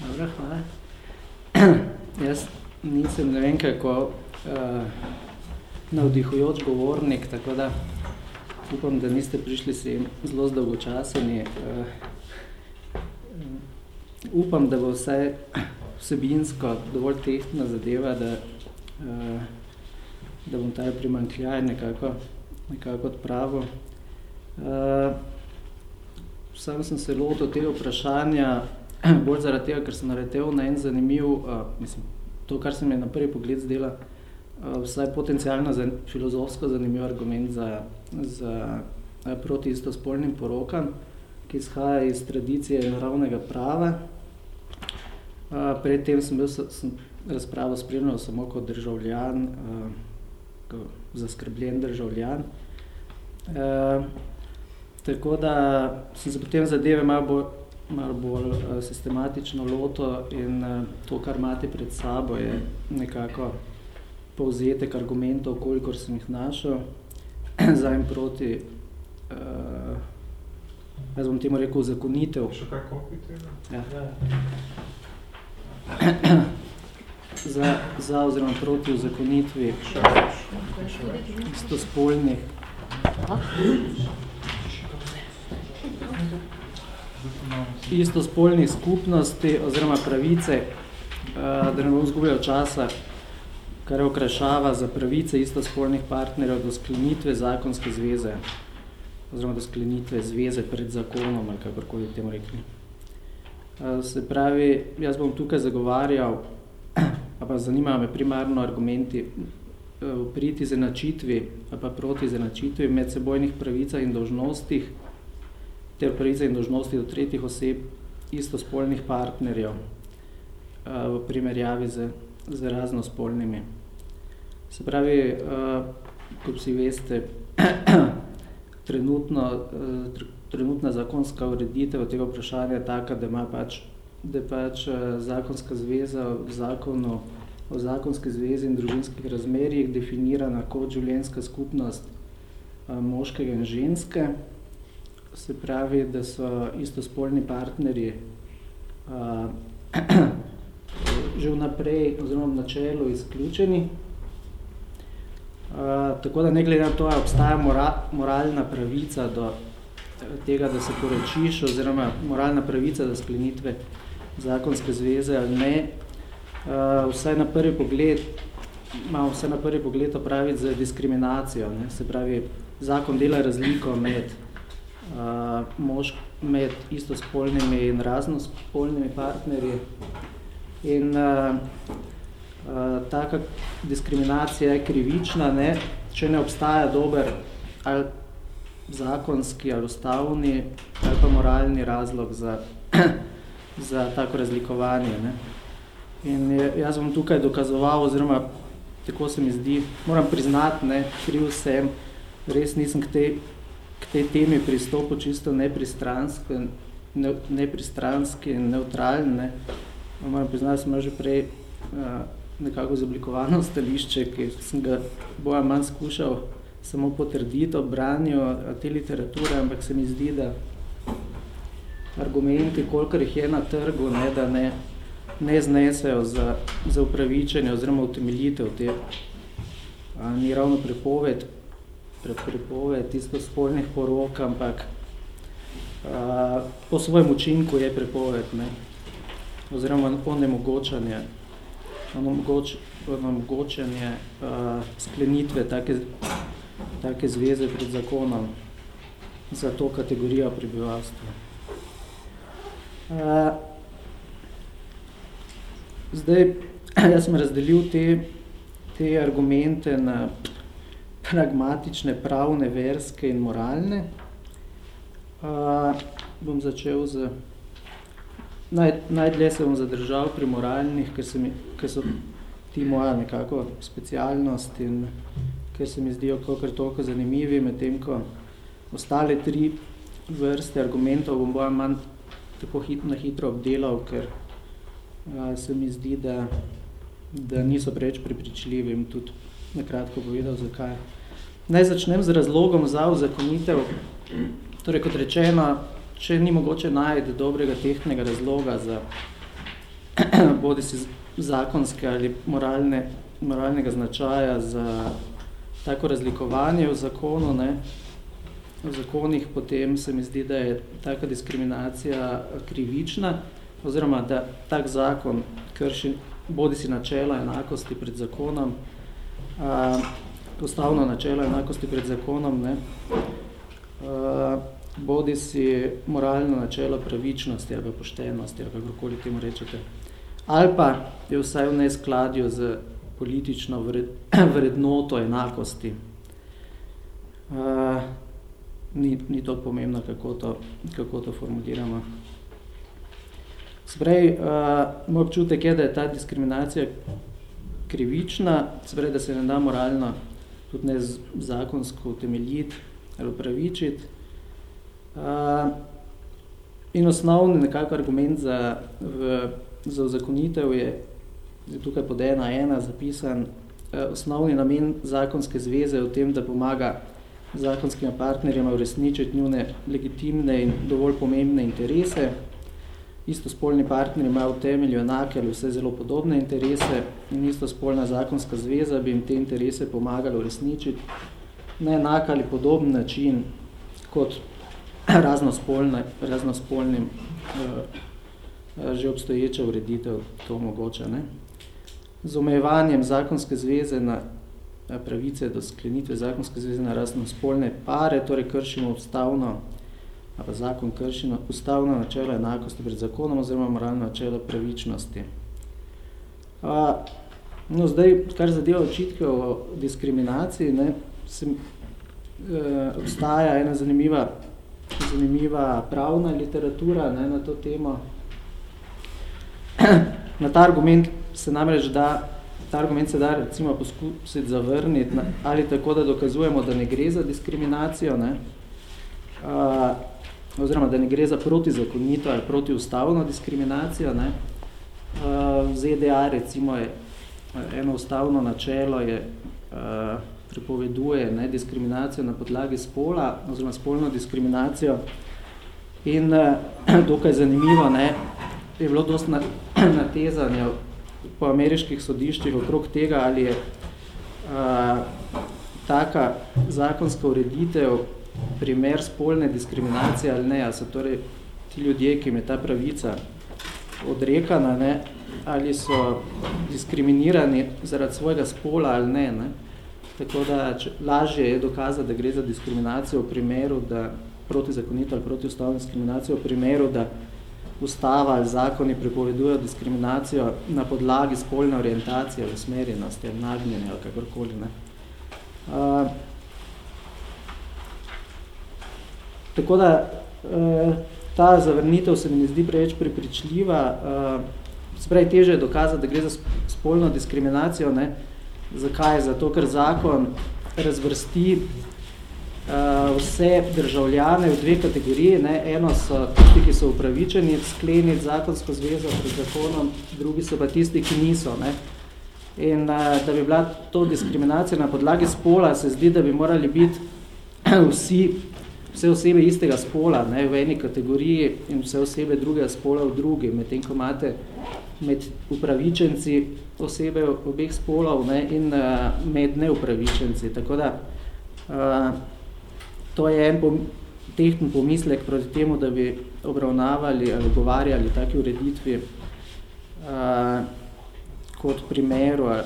Dobro, hvala. Jaz nisem ne vem kako uh, navdihujoč govornik, tako da upam, da niste prišli sem zelo zdolgočaseni. Uh, upam, da bo vse vsebinsko dovolj tehtna zadeva, da, uh, da bom ta primankljaj nekako, nekako odpravil. Uh, sam sem se lotil tega vprašanja bolj zaradi tega, ker sem naletel na en zanimiv, uh, mislim, to, kar se mi je na prvi pogled zdela, uh, vsaj potencijalno za, filozofsko zanimiv argument za, za uh, proti istospolnim porokam, ki izhaja iz tradicije naravnega prava. Uh, predtem sem bil sem razpravo spremljal samo kot državljan, uh, kot zaskrbljen državljan. Uh, tako da sem se potem zadeve malo bolj malo bolj uh, sistematično loto in uh, to, kar imate pred sabo, je nekako povzetek argumentov, kolikor sem jih našel, za in proti, uh, jaz bom temu rekel, zakonitev. Še kaj kopi tega? Ja. za, za oziroma proti uzakonitvi istospolnih. Istospolnih skupnosti oziroma pravice, eh, da ne bom zgubljal časa, kar je okrašava za pravice istospolnih partnerjev do sklenitve zakonske zveze oziroma do sklenitve zveze pred zakonom ali kakorkoli temu rekli. Eh, se pravi, jaz bom tukaj zagovarjal, pa zanimajo me primarno argumenti eh, priti zenačitvi pa proti zenačitvi med sebojnih pravicah in dolžnostih ter pravice in dožnosti do tretjih oseb istospolnih partnerjev uh, v primerjavi z, z raznospolnimi. Se pravi, uh, kot vsi veste, trenutno, uh, trenutna zakonska ureditev tega vprašanja je taka, da ima pač, da pač zakonska zveza v zakonu o zakonski zvezi in družinskih razmerjih definirana kot življenjska skupnost moškega in ženske, se pravi, da so istospolni partnerji uh, že vnaprej oziroma v načelu izključeni. Uh, tako da ne glede na to, obstaja mora, moralna pravica do tega, da se poročiš, oziroma moralna pravica do sklenitve zakonske zveze ali ne, uh, vsaj na prvi pogled, ima vse na prvi pogled opraviti z diskriminacijo. Ne? Se pravi, zakon dela razliko med uh, mož med istospolnimi in raznospolnimi partnerji. In uh, uh, taka diskriminacija je krivična, ne? če ne obstaja dober ali zakonski ali ustavni ali pa moralni razlog za, za tako razlikovanje. Ne? In jaz bom tukaj dokazoval, oziroma tako se mi zdi, moram priznati, ne, kriv sem, res nisem k tej k tej temi pristopu čisto nepristranski, ne, nepristranski in neutralni. Ne. Moram priznati, sem že prej uh, nekako zoblikovano stališče, ki sem ga boja manj skušal samo potrditi ob branju te literature, ampak se mi zdi, da argumenti, kolikor jih je na trgu, ne, da ne, ne znesejo za, za upravičenje oziroma utemeljitev te, a, ni ravno prepoved prepoved tisto spolnih porok, ampak a, po svojem učinku je prepoved, ne? oziroma onemogočanje, onemogoč, onemogočanje a, sklenitve take, take zveze pred zakonom za to kategorijo prebivalstva. A, zdaj, jaz sem razdelil te, te argumente na pragmatične, pravne, verske in moralne. Uh, bom začel z... Naj, najdlje se bom zadržal pri moralnih, ker, se mi, ker so ti moja nekako specialnost in ker se mi zdijo kakor toliko zanimivi, medtem ko ostale tri vrste argumentov bom bojem manj tako hit, na hitro obdelal, ker uh, se mi zdi, da, da niso preveč prepričljivi in tudi nakratko povedal, zakaj. Naj začnem z razlogom za uzakonitev. Torej, kot rečeno, če ni mogoče najti dobrega tehnega razloga za bodi si zakonske ali moralne, moralnega značaja za tako razlikovanje v zakonu, ne, v zakonih, potem se mi zdi, da je taka diskriminacija krivična, oziroma da tak zakon krši bodi si načela enakosti pred zakonom, uh, ustavno načelo enakosti pred zakonom, ne, uh, bodi si moralno načelo pravičnosti ali poštenosti, ali kakorkoli temu rečete, ali pa je vsaj v neskladju z politično vred, vrednoto enakosti. Uh, ni, ni to pomembno, kako to, kako to formuliramo. Sprej, uh, moj občutek je, da je ta diskriminacija krivična, sprej, da se ne da moralno tudi ne zakonsko utemeljiti ali upravičiti. Uh, in osnovni nekako argument za, v, za zakonitev je, je tukaj pod ena ena zapisan, uh, osnovni namen zakonske zveze v tem, da pomaga zakonskima partnerjama uresničiti njune legitimne in dovolj pomembne interese. Istospolni partneri imajo v temelju enake ali vse zelo podobne interese in istospolna zakonska zveza bi jim te interese pomagala uresničiti na enak ali podoben način kot raznospolnim uh, že obstoječa ureditev to omogoča. Ne? Z omejevanjem zakonske zveze na pravice do sklenitve zakonske zveze na raznospolne pare, torej kršimo ustavno, ali zakon kršimo ustavno načelo enakosti pred zakonom oziroma moralno načelo pravičnosti. A, no, zdaj, kar zadeva očitke o diskriminaciji, ne, se, e, obstaja ena zanimiva, zanimiva pravna literatura ne, na to temo. Na ta argument se namreč da ta argument se da recimo poskusiti zavrniti ali tako, da dokazujemo, da ne gre za diskriminacijo, ne? Uh, oziroma, da ne gre za protizakonito ali protiustavno diskriminacijo. Ne? Uh, v ZDA recimo je eno ustavno načelo je uh, prepoveduje ne, diskriminacijo na podlagi spola oziroma spolno diskriminacijo in uh, dokaj zanimivo ne, je bilo dosti natezanje po ameriških sodiščih okrog tega, ali je a, taka zakonska ureditev primer spolne diskriminacije ali ne, ali so torej ti ljudje, ki jim je ta pravica odrekana, ne, ali so diskriminirani zaradi svojega spola ali ne. ne. Tako da če, lažje je dokazati, da gre za diskriminacijo v primeru, da protizakonito ali protiustavno diskriminacijo v primeru, da ustava ali zakoni prepovedujejo diskriminacijo na podlagi spolne orientacije usmerjenosti nagnjenja ali kakorkoli. Ne. Uh, tako da uh, ta zavrnitev se mi ne zdi preveč prepričljiva. Uh, Spravi, teže je dokazati, da gre za spolno diskriminacijo. Ne. Zakaj? Zato, ker zakon razvrsti uh, vse državljane v dve kategoriji. Ne. Eno so tisti, ki so upravičeni skleniti zakonsko zvezo pred zakonom, drugi so pa tisti, ki niso. Ne. In uh, da bi bila to diskriminacija na podlagi spola, se zdi, da bi morali biti vsi, vse osebe istega spola ne, v eni kategoriji in vse osebe drugega spola v drugi, medtem ko imate med upravičenci osebe obeh spolov ne, in uh, med neupravičenci. Tako da uh, to je en pom tehten pomislek proti temu, da bi obravnavali ali govarjali taki ureditvi uh, kot primeru uh,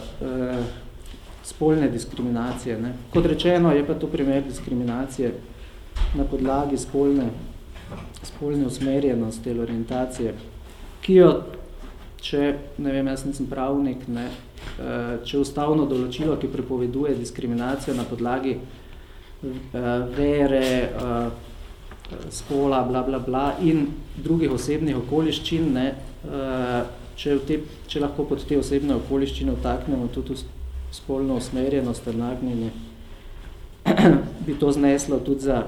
spolne diskriminacije. Ne. Kot rečeno, je pa to primer diskriminacije na podlagi spolne, spolne usmerjenosti ali orientacije, ki jo, če, ne vem, jaz nisem pravnik, ne, če ustavno določilo, ki prepoveduje diskriminacijo na podlagi uh, vere, uh, spola, bla, bla, bla, in drugih osebnih okoliščin, ne, če, te, če lahko pod te osebne okoliščine vtaknemo tudi spolno usmerjenost, nagnjenje, bi to zneslo tudi za,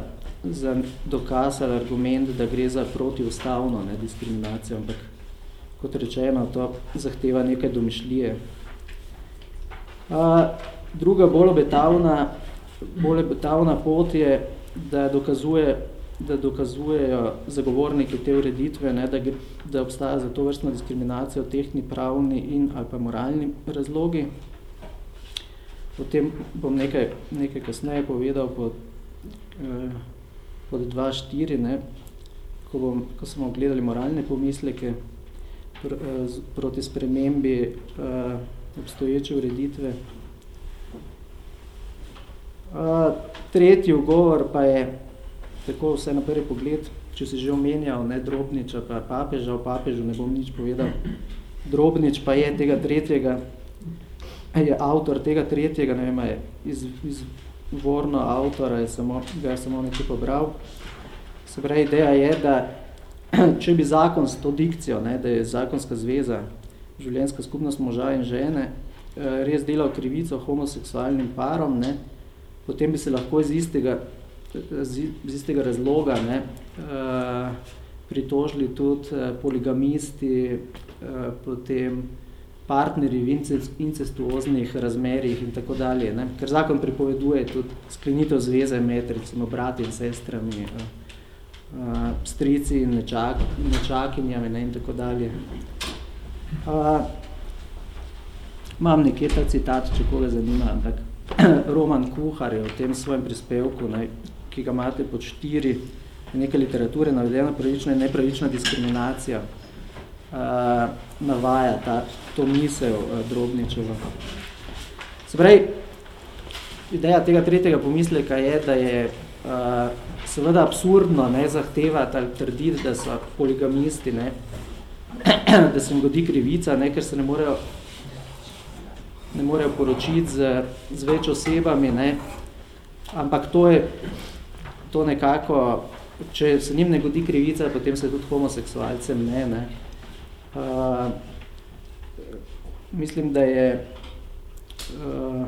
za dokaz ali argument, da gre za protiustavno ne, diskriminacijo, ampak kot rečeno, to zahteva nekaj domišljije. Uh, druga bolj obetavna bolj betavna pot je, da dokazuje da dokazujejo zagovorniki te ureditve, ne, da, da obstaja za to vrstno diskriminacijo tehni, pravni in ali pa moralni razlogi. Potem bom nekaj, nekaj kasneje povedal pod, eh, pod 2.4, ne, ko, bom, ko smo gledali moralne pomisleke pr, eh, proti spremembi eh, obstoječe ureditve. Uh, tretji ugovor pa je tako vse na prvi pogled, če si že omenjal, ne, Drobniča pa papeža, o papežu ne bom nič povedal. Drobnič pa je tega tretjega, je avtor tega tretjega, ne vem, je iz, izvorno avtora, je samo, ga je samo nekaj pobral. Se pravi, ideja je, da če bi zakon s to dikcijo, ne, da je zakonska zveza, življenjska skupnost moža in žene, eh, res delal krivico homoseksualnim parom, ne, potem bi se lahko iz istega z, z istega razloga ne, uh, pritožili tudi uh, poligamisti, potem partneri v incestuoznih razmerjih in tako dalje. Ne. Ker zakon pripoveduje tudi sklenitev zveze med recimo brati in sestrami, uh, strici in nečak, nečakinjami ne, in tako dalje. Uh, imam nekje ta citat, če koga zanima, ampak Roman Kuhar je v tem svojem prispevku ne, ki ga imate pod štiri, nekaj literature, navedena pravična in nepravična diskriminacija, uh, navaja ta, to misel uh, Drobničeva. Se pravi, ideja tega tretjega pomisleka je, da je uh, seveda absurdno ne, zahtevati ali trditi, da so poligamisti, ne, da se jim godi krivica, ne, ker se ne morejo ne morejo poročiti z, z več osebami, ne, ampak to je to nekako, če se njim ne godi krivica, potem se tudi homoseksualcem ne. ne. Uh, mislim, da je uh,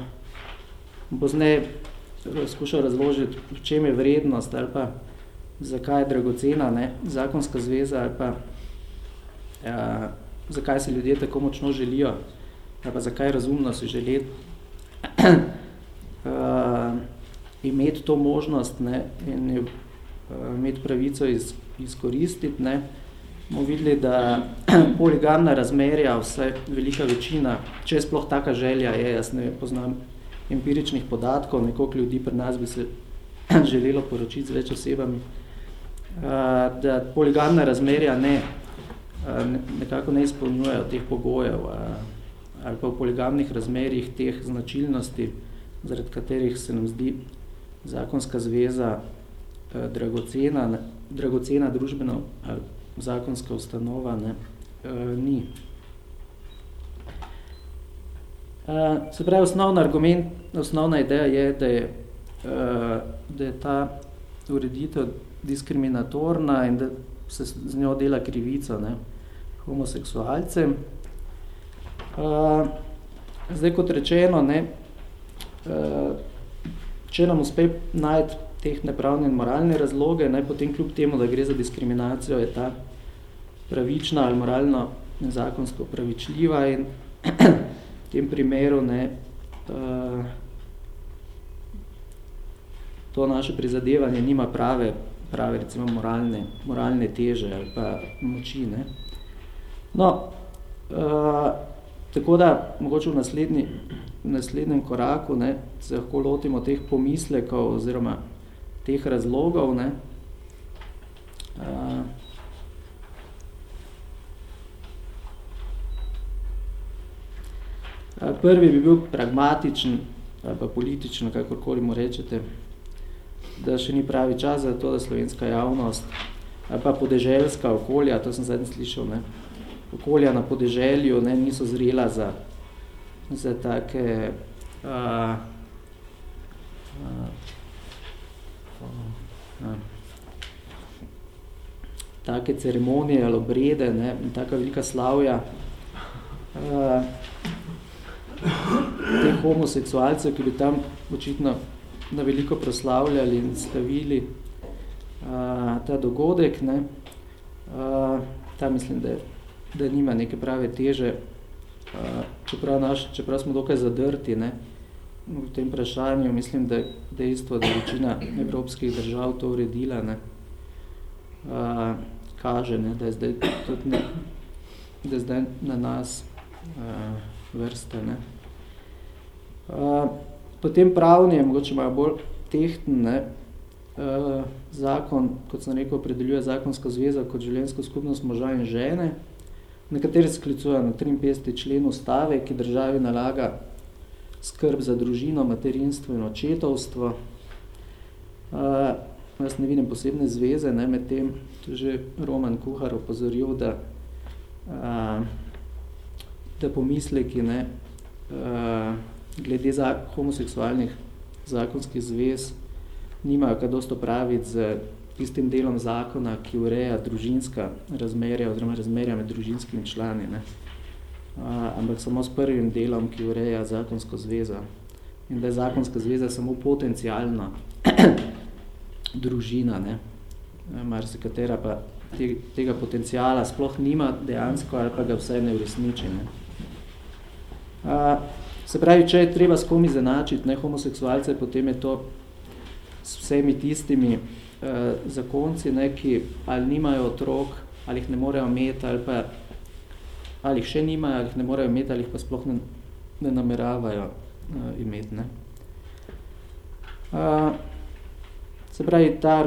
Bozne skušal razložiti, v čem je vrednost ali pa zakaj je dragocena ne, zakonska zveza ali pa uh, zakaj se ljudje tako močno želijo ali pa zakaj razumno si želeti uh, imeti to možnost ne, in uh, imeti pravico iz, izkoristiti. Ne. Mo videli, da poligamna razmerja, vse velika večina, če sploh taka želja je, jaz ne poznam empiričnih podatkov, nekoliko ljudi pri nas bi se želelo poročiti z več osebami, da poligamna razmerja ne, nekako ne izpolnjujejo teh pogojev ali pa v poligamnih razmerjih teh značilnosti, zaradi katerih se nam zdi zakonska zveza dragocena, dragocena družbeno ali zakonska ustanova ne, eh, ni. Eh, se pravi, osnovna argument, osnovna ideja je, da je, eh, da je ta ureditev diskriminatorna in da se z njo dela krivica ne, homoseksualcem. Eh, zdaj, kot rečeno, ne, eh, če nam uspe najti teh nepravne in moralne razloge, naj potem kljub temu, da gre za diskriminacijo, je ta pravična ali moralno zakonsko pravičljiva in v tem primeru ne, uh, to naše prizadevanje nima prave, prave recimo moralne, moralne teže ali pa moči. Ne. No, uh, tako da mogoče v naslednji v naslednjem koraku ne, se lahko lotimo teh pomislekov oziroma teh razlogov. Ne. Uh, Prvi bi bil pragmatičen ali pa političen, kakorkoli mu rečete, da še ni pravi čas za to, da slovenska javnost ali pa podeželska okolja, to sem zadnji slišal, ne, okolja na podeželju ne, niso zrela za za take uh, uh, take ceremonije ali obrede ne, in taka velika slavja uh, teh homoseksualcev, ki bi tam očitno na veliko proslavljali in slavili uh, ta dogodek. Ne. Uh, ta mislim, da, da nima neke prave teže čeprav, naš, čeprav smo dokaj zadrti ne, v tem vprašanju, mislim, da dejstvo, da večina evropskih držav to uredila, ne, uh, kaže, ne, da je zdaj tudi ne, da je zdaj na nas uh, vrste. Ne. Uh, potem pravni mogoče malo bolj tehten, ne, uh, zakon, kot sem rekel, opredeljuje zakonska zveza kot življenjsko skupnost moža in žene, nekateri sklicujejo na 53. člen ustave, ki državi nalaga skrb za družino, materinstvo in očetovstvo. Uh, jaz ne vidim posebne zveze, ne, med tem že Roman Kuhar opozoril, da, uh, da pomisleki ne, uh, glede za homoseksualnih zakonskih zvez nimajo kaj dosto praviti z tistim delom zakona, ki ureja družinska razmerja oziroma razmerja med družinskimi člani, ne. Uh, ampak samo s prvim delom, ki ureja zakonsko zvezo. In da je zakonska zveza samo potencialna družina, ne. marsikatera pa te, tega potencijala sploh nima dejansko ali pa ga vsaj ne uresniči. Ne. Uh, se pravi, če je treba s komi zanačiti ne, homoseksualce, potem je to s vsemi tistimi uh, zakonci, ne, ki ali nimajo otrok, ali jih ne morejo imeti, ali pa ali jih še nimajo, ali jih ne morejo imeti, ali jih pa sploh ne, ne nameravajo uh, imeti. Ne. Uh, se pravi, ta,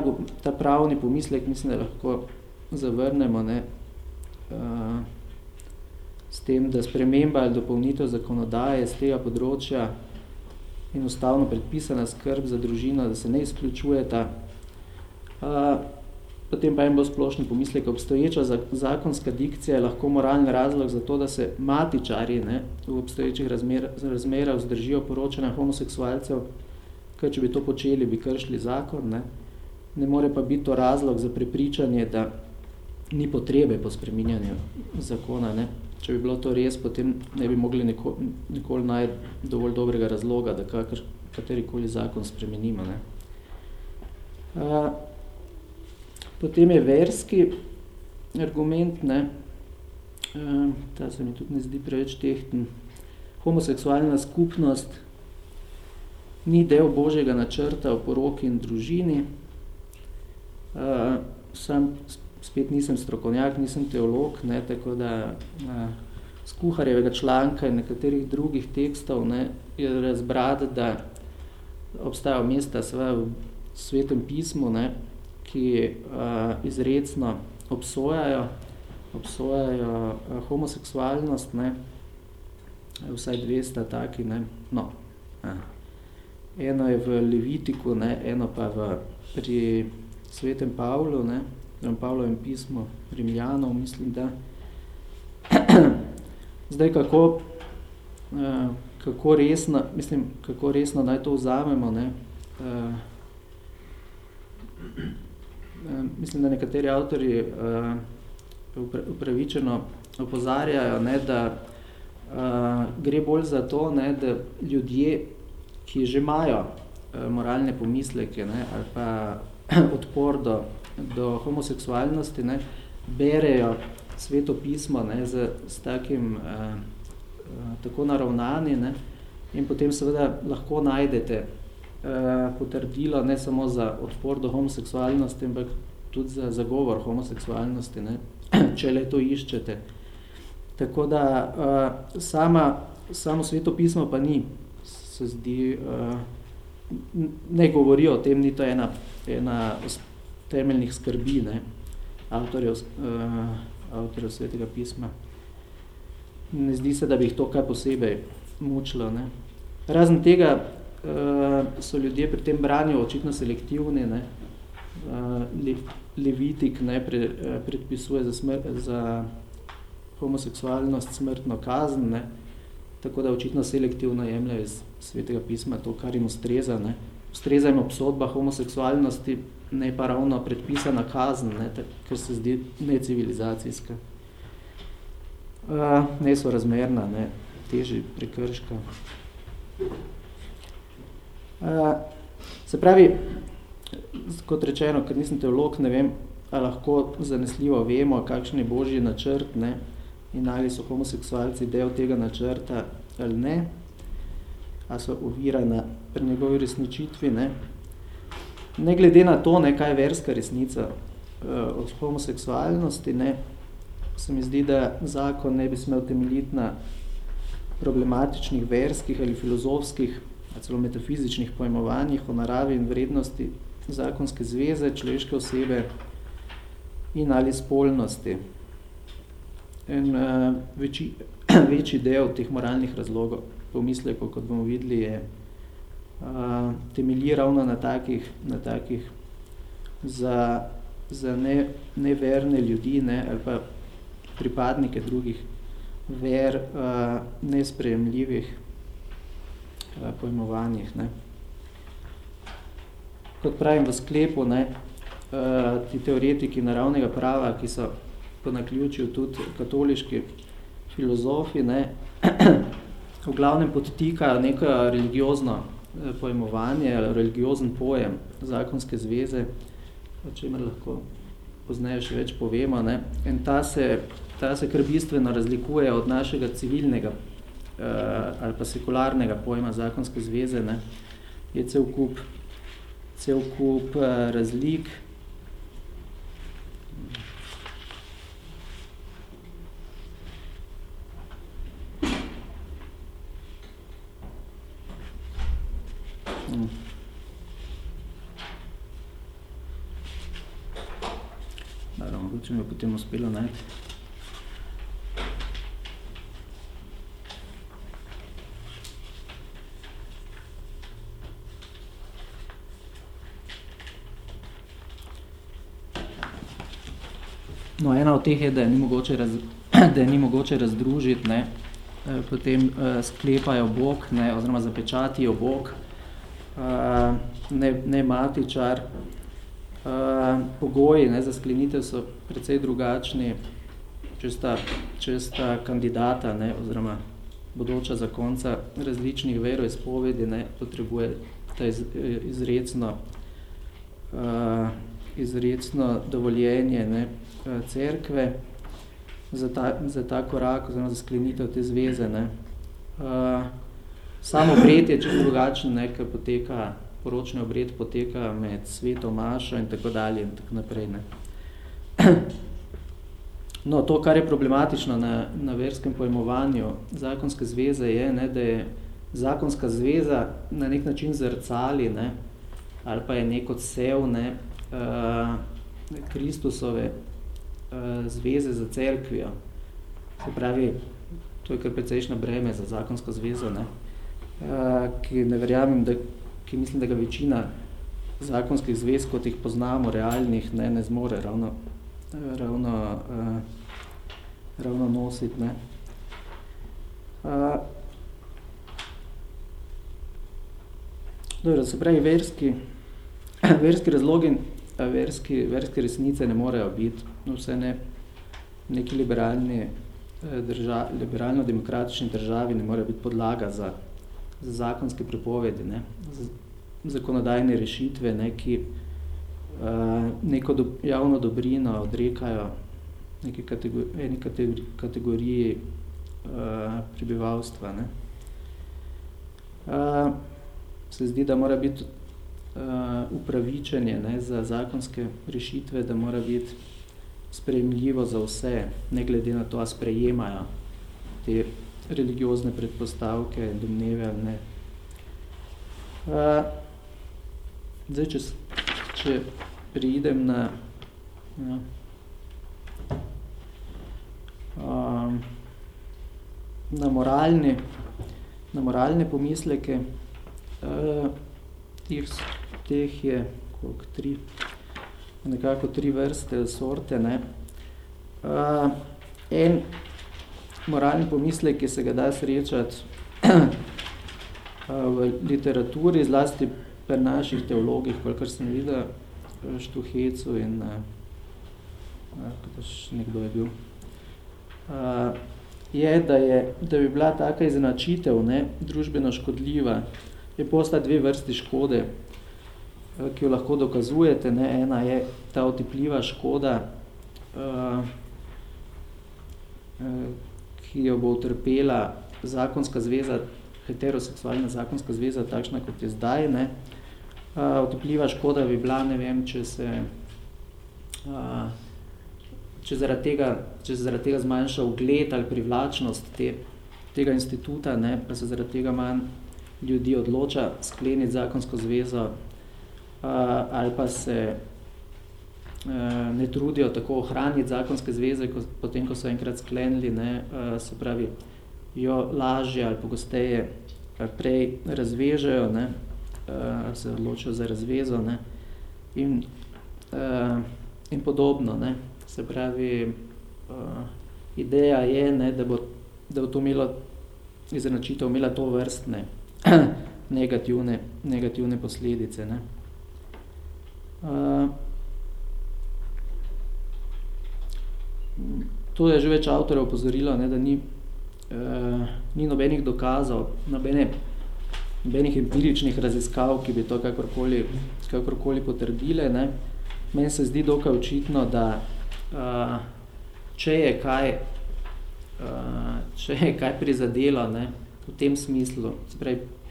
ta pravni pomislek mislim, da lahko zavrnemo ne, uh, s tem, da sprememba ali dopolnitev zakonodaje z tega področja in ustavno predpisana skrb za družino, da se ne izključujeta. Uh, potem pa jim bo splošni pomislek, obstoječa zakonska dikcija je lahko moralni razlog za to, da se matičari ne, v obstoječih razmer, razmerah vzdržijo poročanja homoseksualcev, ker če bi to počeli, bi kršili zakon. Ne. ne more pa biti to razlog za prepričanje, da ni potrebe po spreminjanju zakona. Ne. Če bi bilo to res, potem ne bi mogli nikoli, nikoli najti dovolj dobrega razloga, da kakr, katerikoli zakon spremenimo. Ne. Uh, potem je verski argument, ne, uh, ta se mi tudi ne zdi preveč tehten. Homoseksualna skupnost ni del božjega načrta o poroki in družini. Uh, sam spet nisem strokovnjak, nisem teolog, ne, tako da z kuharjevega članka in nekaterih drugih tekstov ne, je razbrati, da obstajajo mesta v svetem pismu, ne, ki a, izredno obsojajo, obsojajo a, homoseksualnost, ne, vsaj dve sta taki, ne, no, a. eno je v Levitiku, ne, eno pa v, pri svetem Pavlu, ne, v Pavlovem pismu Rimljanov, mislim, da. Zdaj, kako, uh, kako resno, mislim, kako resno naj to vzamemo, ne, uh, mislim, da nekateri avtori uh, upravičeno opozarjajo, ne, da uh, gre bolj za to, ne, da ljudje, ki že imajo uh, moralne pomisleke ne, ali pa odpor do do homoseksualnosti, ne, berejo sveto pismo ne, z, z takim uh, tako naravnani ne, in potem seveda lahko najdete potrdilo ne samo za odpor do homoseksualnosti, ampak tudi za zagovor homoseksualnosti, ne, če le to iščete. Tako da uh, sama, samo sveto pismo pa ni, se zdi, uh, ne govori o tem, ni to ena, ena temeljnih skrbi ne, avtorjev, uh, avtorjev svetega pisma. Ne zdi se, da bi jih to kaj posebej mučilo. Ne. Razen tega uh, so ljudje pri tem branju očitno selektivni. Ne. Le, Levitik ne, pre, uh, predpisuje za, smr, za homoseksualnost smrtno kazen, ne, tako da očitno selektivno jemljajo iz svetega pisma to, kar jim ustreza. Ne. Ustreza jim obsodba homoseksualnosti, ne pa ravno predpisana kazen, ne, tak, ker se zdi necivilizacijska. Uh, ne so razmerna, ne, teži prekrška. Uh, se pravi, kot rečeno, ker nisem teolog, ne vem, a lahko zanesljivo vemo, kakšen je božji načrt, ne, in ali so homoseksualci del tega načrta ali ne, a so ovirana pri njegovi resničitvi, ne, ne glede na to, ne, kaj je verska resnica, o homoseksualnosti, ne, se mi zdi, da zakon ne bi smel temeljiti na problematičnih verskih ali filozofskih, ali celo metafizičnih pojmovanjih o naravi in vrednosti zakonske zveze, človeške osebe in ali spolnosti. In uh, večji, večji del teh moralnih razlogov, pomislekov, kot bomo videli, je uh, temelji ravno na takih, na takih za, za ne, neverne ljudi ne, ali pa pripadnike drugih ver uh, nesprejemljivih uh, pojmovanjih. Ne. Kot pravim v sklepu, ne, uh, ti teoretiki naravnega prava, ki so po naključju tudi katoliški filozofi, ne, v glavnem podtikajo neko religiozno pojmovanje, religiozen pojem zakonske zveze, o čemer lahko pozneje še več povemo. Ne. In ta se ta se kar bistveno razlikuje od našega civilnega uh, ali pa sekularnega pojma zakonske zveze, ne, je cel kup, cel kup uh, razlik. Dobro, mogoče mi je potem uspelo najti. No, ena od teh je, da je ni mogoče, raz, da je ni mogoče razdružiti, ne, e, potem uh, sklepajo bok, ne, oziroma zapečatijo bok, uh, ne, ne matičar. Pogoji ne, za sklenitev so precej drugačni, če sta, če sta kandidata, ne, oziroma bodoča zakonca različnih veroizpovedi, ne, potrebuje ta iz, izrecno, uh, izrecno dovoljenje, ne, Eh, cerkve za ta, za ta korak, oziroma za sklenitev te zveze. Ne. Uh, samo obred je čisto drugačen, ne, ker poteka, poročni obred poteka med sveto mašo in tako dalje in tako naprej. Ne. No, to, kar je problematično na, na verskem pojmovanju zakonske zveze, je, ne, da je zakonska zveza na nek način zrcali, ne, ali pa je nek odsev ne, Kristusove uh, zveze za cerkvijo. Se pravi, to je kar precejšna breme za zakonsko zvezo, ne? Uh, ki ne verjamem, da, ki mislim, da ga večina zakonskih zvez, kot jih poznamo, realnih, ne, ne zmore ravno, ravno, uh, ravno nositi. Ne? Uh, dobro, se pravi, verski, verski razlogi verski, verske resnice ne morejo biti, no vse ne, neki liberalni eh, drža, liberalno-demokratični državi ne more biti podlaga za, za zakonske prepovedi, ne, za zakonodajne rešitve, ne, ki uh, neko do, javno dobrino odrekajo neki kategori, eni kategori, kategoriji uh, prebivalstva. Ne. Uh, se zdi, da mora biti upravičenje ne, za zakonske rešitve, da mora biti sprejemljivo za vse, ne glede na to, a sprejemajo te religiozne predpostavke, domneve ali ne. Uh, zdaj, če, če priidem na, ja, um, na, moralne, na moralne pomisleke, uh, tih teh je koliko, tri, nekako tri vrste sorte. Ne. Uh, en moralni pomislek, ki se ga da srečati v literaturi, zlasti pri naših teologih, kolikor sem videl, Štuhecu in uh, nekdo je bil, uh, je, da, je, da bi bila taka izenačitev ne, družbeno škodljiva, je posta dve vrsti škode, Eh, ki jo lahko dokazujete. Ne? Ena je ta otipljiva škoda, uh, ki jo bo utrpela zakonska zveza, heteroseksualna zakonska zveza, takšna kot je zdaj. Ne? Otipljiva škoda bi bila, ne vem, če se če, zaradi tega, če se zaradi tega zmanjša ugled ali privlačnost te, tega instituta, ne, pa se zaradi tega manj ljudi odloča skleniti zakonsko zvezo ali pa se uh, ne trudijo tako ohraniti zakonske zveze, ko, potem, ko so enkrat sklenili, ne, uh, se pravi, jo lažje ali pogosteje prej razvežejo, ne, uh, se odločijo za razvezo ne, in, in podobno. Ne. Se pravi, ideja je, ne, da, bo, da bo to imelo izenačitev imela to vrstne negativne, negativne posledice. Ne. Uh, to je že več avtorjev opozorilo, ne, da ni uh, ni nobenih dokazov, nobene, nobenih empiričnih raziskav, ki bi to kakorkoli, kakorkoli potrdile. Ne. Meni se zdi dokaj očitno, da uh, če, je kaj, uh, če je kaj prizadelo ne, v tem smislu,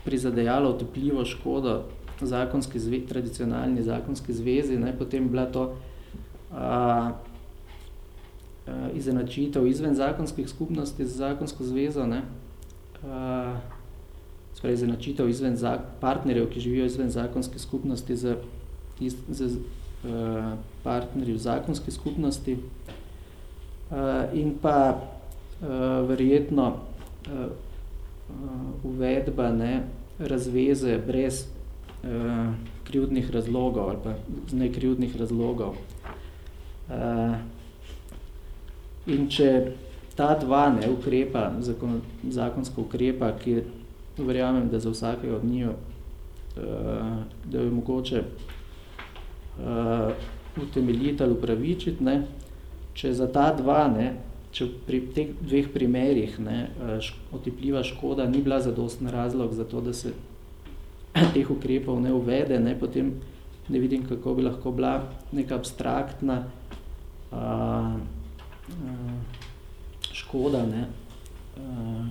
prizadejalo utepljivo škodo zakonski zve, tradicionalni zakonski zvezi, ne, potem bila to uh, uh, izenačitev izven zakonskih skupnosti z zakonsko zvezo, ne, uh, sprej izenačitev izven zak partnerjev, ki živijo izven zakonske skupnosti z, z, z uh, partnerji v zakonski skupnosti. Uh, in pa uh, verjetno uh, uvedba ne, razveze brez uh, krivdnih razlogov ali pa z nekrivdnih razlogov. Uh, In če ta dva ne ukrepa, zakon, zakonska ukrepa, ki verjamem, da za vsakega od njih, uh, da je mogoče uh, utemeljiti ali upravičiti, ne, če za ta dva, ne, če pri teh dveh primerih ne, otipljiva škoda ni bila zadosten razlog za to, da se teh ukrepov ne uvede, ne, potem ne vidim, kako bi lahko bila neka abstraktna uh, uh, škoda, ne, uh,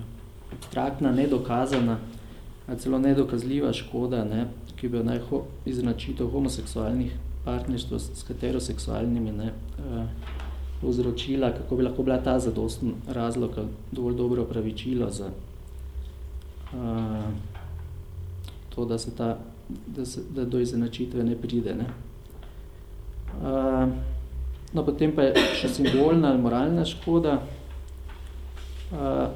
abstraktna, nedokazana, a celo nedokazljiva škoda, ne, ki bi jo naj ho iznačitev homoseksualnih partnerstv s heteroseksualnimi ne, uh, povzročila, kako bi lahko bila ta zadosten razlog, dovolj dobro opravičilo za uh, to, da se ta da, se, da do izenačitve ne pride. Ne. Uh, No, potem pa je še simbolna ali moralna škoda. Uh,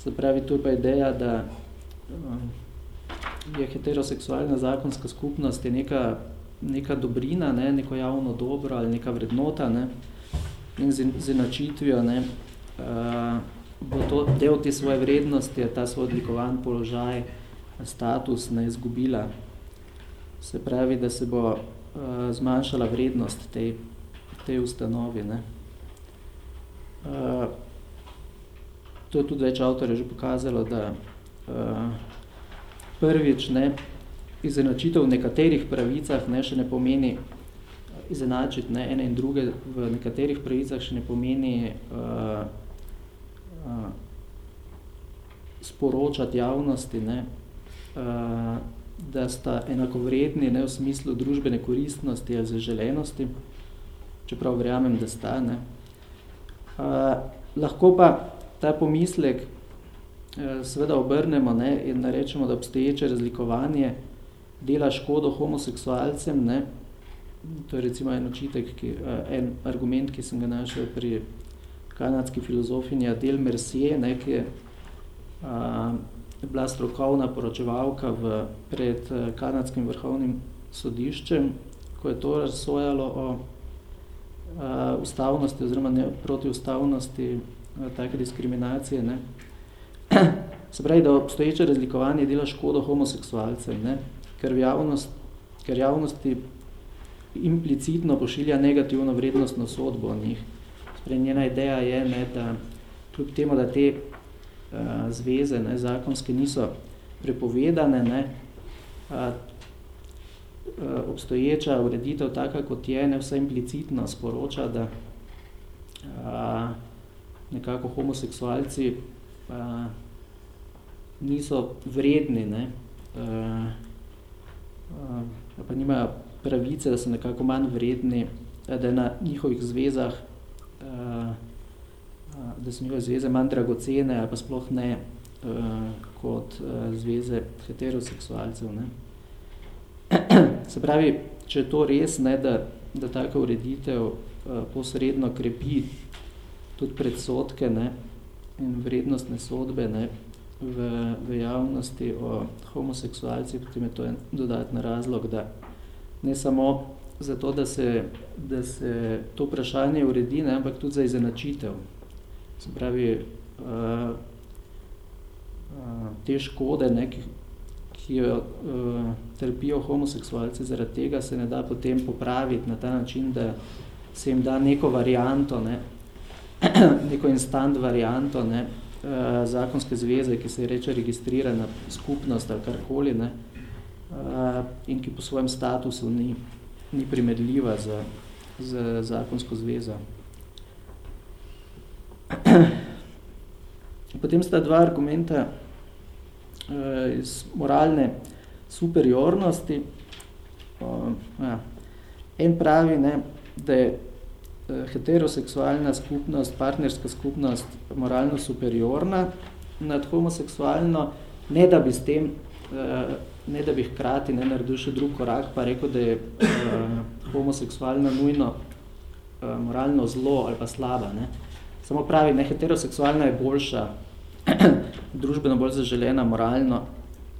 se pravi, tu je pa ideja, da uh, je heteroseksualna zakonska skupnost je neka, neka dobrina, ne, neko javno dobro ali neka vrednota ne, in z, z enačitvijo ne, uh, bo to del te svoje vrednosti, ta svoj odlikovan položaj, status ne izgubila. Se pravi, da se bo uh, zmanjšala vrednost tej tej ustanovi. Ne. Uh, to je tudi več avtorjev že pokazalo, da uh, prvič ne, izenačitev v nekaterih pravicah ne, še ne pomeni izenačiti ne, ene in druge v nekaterih pravicah še ne pomeni uh, uh, sporočati javnosti, ne, da sta enakovredni ne, v smislu družbene koristnosti ali zaželenosti, čeprav verjamem, da sta. Ne. Uh, lahko pa ta pomislek uh, seveda obrnemo ne, in narečemo, da obstoječe razlikovanje dela škodo homoseksualcem. Ne. To je recimo en očitek, ki, uh, en argument, ki sem ga našel pri kanadski filozofinji Adel Mercier, ne, ki je uh, bila strokovna poročevalka v, pred uh, kanadskim vrhovnim sodiščem, ko je to razsojalo o uh, ustavnosti oziroma ne, protiustavnosti uh, take diskriminacije. Ne. Se pravi, da obstoječe razlikovanje dela škodo homoseksualcem, ne, ker, javnost, ker javnosti implicitno pošilja negativno vrednostno sodbo o njih. Spravi, njena ideja je, ne, da kljub temu, da te uh, zveze ne, zakonske niso prepovedane, ne, uh, obstoječa ureditev taka, kot je, ne vse implicitno sporoča, da eh, nekako homoseksualci eh, niso vredni, ne, a, a, pa nimajo pravice, da so nekako manj vredni da na njihovih zvezah, da so njihove zveze manj dragocene ali pa sploh ne kot zveze heteroseksualcev. Ne. Se pravi, če je to res, ne, da, da taka ureditev posredno krepi tudi predsodke ne, in vrednostne sodbe ne, v, v javnosti o homoseksualcih, potem je to en dodatni razlog, da ne samo zato, da se, da se to vprašanje uredi, ne, ampak tudi za izenačitev. Se pravi, uh, uh, te škode, ne, ki, ki jo uh, trpijo homoseksualci, zaradi tega se ne da potem popraviti na ta način, da se jim da neko varianto, ne, neko instant varianto, ne, uh, zakonske zveze, ki se reče registrirana skupnost ali karkoli, ne, uh, in ki po svojem statusu ni, ni primedljiva z, z zakonsko zvezo. Potem sta dva argumenta uh, iz moralne superiornosti. Uh, ja. En pravi, ne, da je heteroseksualna skupnost, partnerska skupnost moralno superiorna nad homoseksualno, ne da bi s tem, ne da bi hkrati ne naredil še drug korak, pa rekel, da je homoseksualna nujno moralno zlo ali pa slaba. Ne. Samo pravi, ne, heteroseksualna je boljša, družbeno bolj zaželena, moralno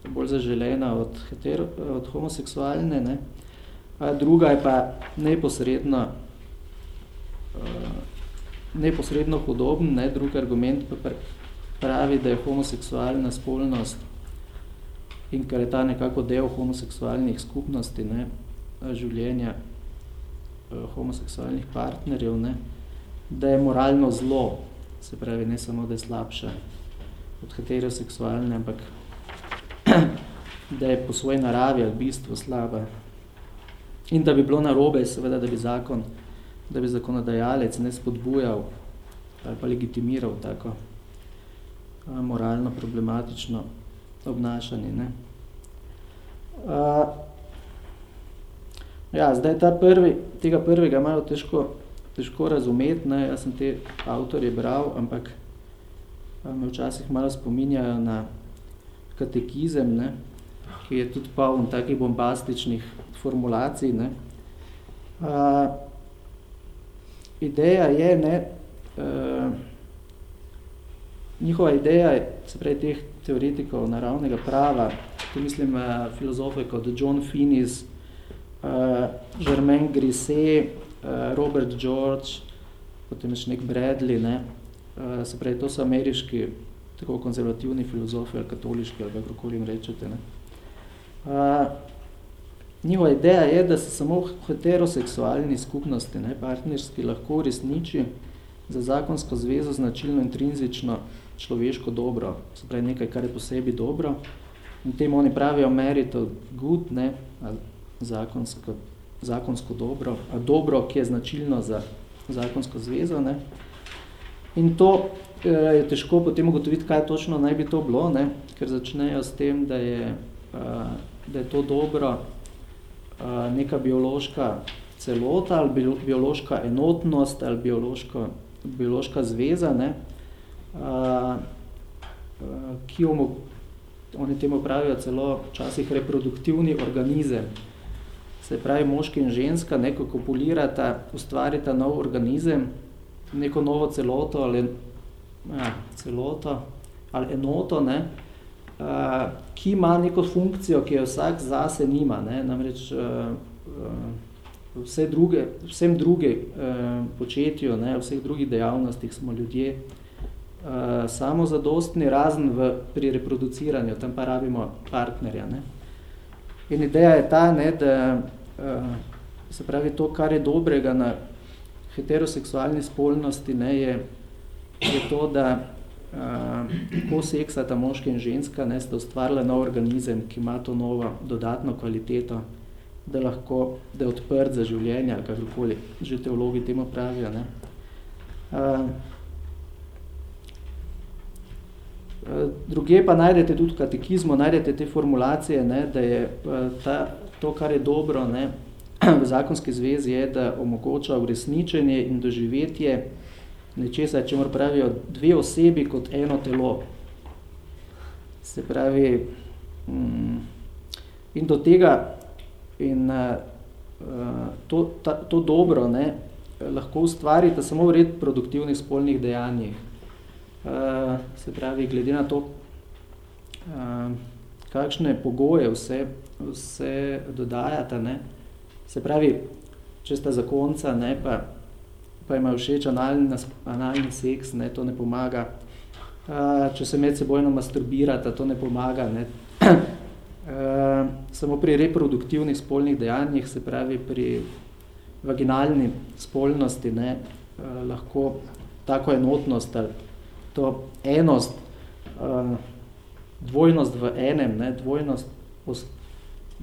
bolj zaželena od, hetero, od homoseksualne. Ne. A druga je pa neposredno neposredno podoben, ne, drug argument pa pravi, da je homoseksualna spolnost in kar je ta nekako del homoseksualnih skupnosti, ne, življenja homoseksualnih partnerjev, ne, da je moralno zlo, se pravi, ne samo, da je slabša od heteroseksualne, ampak da je po svoji naravi ali bistvu slaba. In da bi bilo narobe, seveda, da bi zakon da bi zakonodajalec ne spodbujal ali pa legitimiral tako moralno problematično obnašanje. Ne. Uh, ja, zdaj ta prvi, tega prvega malo težko, težko razumeti, ne. jaz sem te avtorje bral, ampak me včasih malo spominjajo na katekizem, ne, ki je tudi poln takih bombastičnih formulacij. Ne. Uh, ideja je, ne, uh, njihova ideja se pravi, teh teoretikov naravnega prava, tu mislim uh, filozofe kot John Finnis, uh, Germain Grisset, uh, Robert George, potem še nek Bradley, ne, uh, se pravi, to so ameriški tako konzervativni filozofi ali katoliški, ali kakorkoli jim rečete. Ne. Uh, Njihova ideja je, da se samo heteroseksualni skupnosti, ne, partnerski, lahko resniči za zakonsko zvezo značilno intrinzično človeško dobro, se pravi nekaj, kar je posebi dobro. In temu oni pravijo merit of good, ne, zakonsko, zakonsko dobro, dobro, ki je značilno za zakonsko zvezo. Ne. In to eh, je težko potem ugotoviti, kaj točno naj bi to bilo, ne, ker začnejo s tem, da je, eh, da je to dobro, neka biološka celota ali biološka enotnost ali biološko, biološka zveza, ne, ki omo, oni temu pravijo celo včasih reproduktivni organizem. Se pravi, moški in ženska neko kopulirata, ustvarita nov organizem, neko novo celoto ali ja, celoto ali enoto, ne, uh, ki ima neko funkcijo, ki jo vsak zase nima. Ne? Namreč uh, uh, vse druge, vsem druge uh, početijo, ne? vseh drugih dejavnostih smo ljudje uh, samo zadostni, razen v, pri reproduciranju, tam pa rabimo partnerja. Ne? In ideja je ta, ne, da se pravi to, kar je dobrega na heteroseksualni spolnosti, ne, je, je to, da ko seksata moški in ženska, ne, sta ustvarila nov organizem, ki ima to novo dodatno kvaliteto, da lahko, da je odprt za življenje, ali kakorkoli, že teologi temu pravijo. Ne. Uh, druge pa najdete tudi v katekizmu, najdete te formulacije, ne, da je ta, to, kar je dobro, ne, v zakonski zvezi je, da omogoča uresničenje in doživetje nečesa, če mora pravijo dve osebi kot eno telo. Se pravi, mm, in do tega, in uh, to, ta, to dobro ne, lahko ustvarite samo v red produktivnih spolnih dejanjih. Uh, se pravi, glede na to, uh, kakšne pogoje vse, vse dodajate, ne, se pravi, če sta zakonca, ne, pa, pa ima všeč analni, analni seks, ne, to ne pomaga. Uh, če se med sebojno masturbirata, to ne pomaga. Ne. Uh, samo pri reproduktivnih spolnih dejanjih, se pravi pri vaginalni spolnosti, ne, uh, lahko tako enotnost ali to enost, uh, dvojnost v enem, ne, dvojnost, os,